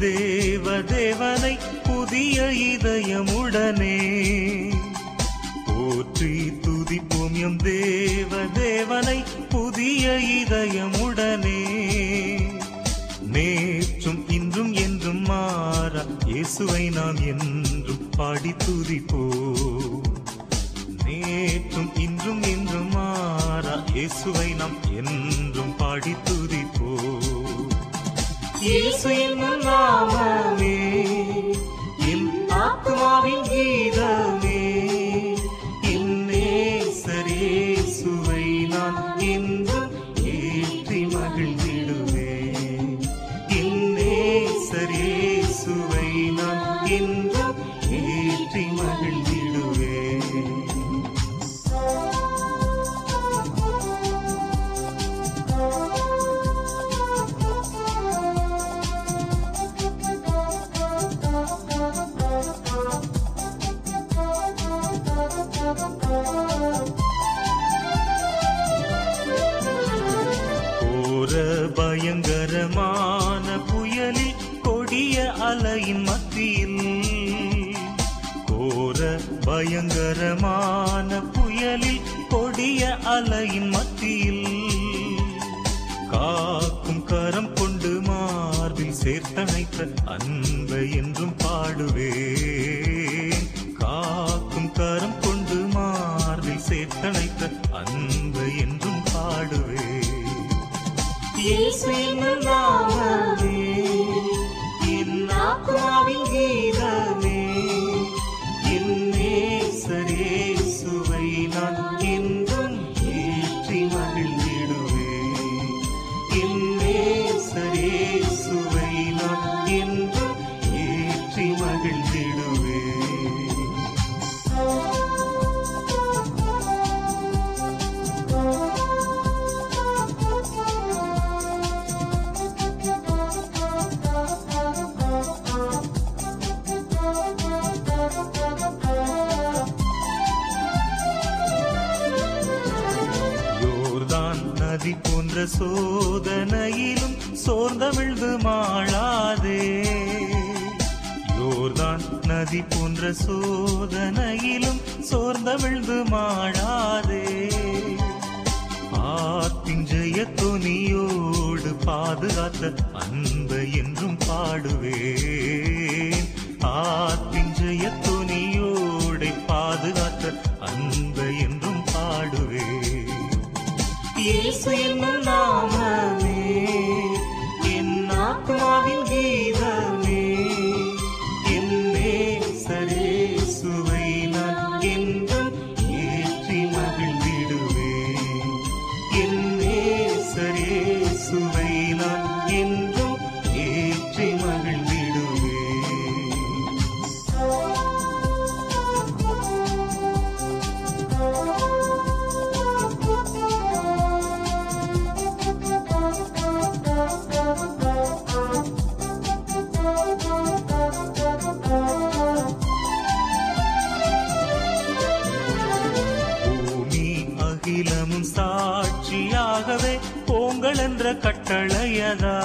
தேவ தேவனை புதிய இதயமுடனே. போற்றி துதிப்போம் எம் தேவ தேவனை புதிய இதயமுடனே. நேற்றும் இன்றும் என்றும் மாறா இயேசுவை நாம் என்றும் பாடி துதிப்போ. நேற்றும் இன்றும் என்றும் மாறா இயேசுவை நாம் என்றும் பாடி துதிப்போ. இயேசு என்னும் நாமமே. என் ஆத்மாவின் கீதம் பயங்கரமான புயலில் கொடிய அலையின் மத்தியில் கோர பயங்கரமான புயலில் கொடிய அலையின் மத்தியில் காக்கும் கரம் கொண்டு மார்பில் சேர்த்தணைத்த அன்பை என்றும் பாடுவேன். காக்கும் கரம் கொண்டு மார்பில் சேர்த்தணைத்த அன்பை இயேசு என்னும் நாமமே நதி சோதனையிலும் சோர்ந்தமிழ்ந்து மாளாதே. யோர்தான் நதி போன்ற சோதனையிலும் சோர்ந்தமிழ்ந்து மாளாதே. ஆத்தின் ஜெய துணியோடு பாதுகாத்த அன்பை என்றும் பாடுவேன். ஆத்தின் ஜெய துணியோடு பாதுகாத்த அன்பை என்றும் பாடுவேன். இயேசு என்னும் தினமும் சாட்சியாகவே போங்கள் என்ற கட்டளையதா.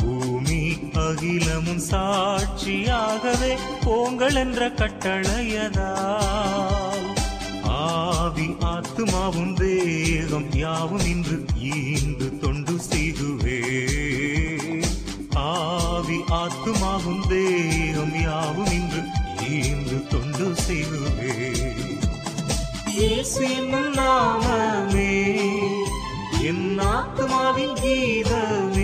பூமி அகிலமும் சாட்சியாகவே போங்கள் என்ற கட்டளையதா. ஆவி ஆத்துமாவும் தேகம் யாவும் இன்று ஈந்து தொண்டு செய்குவே ஆவி ஆத்துமாவும் தேகம் யாவும் இன்று ஈந்து தொண்டு செய்குவே இயேசு என் ஆத்மாவின் கீதமே.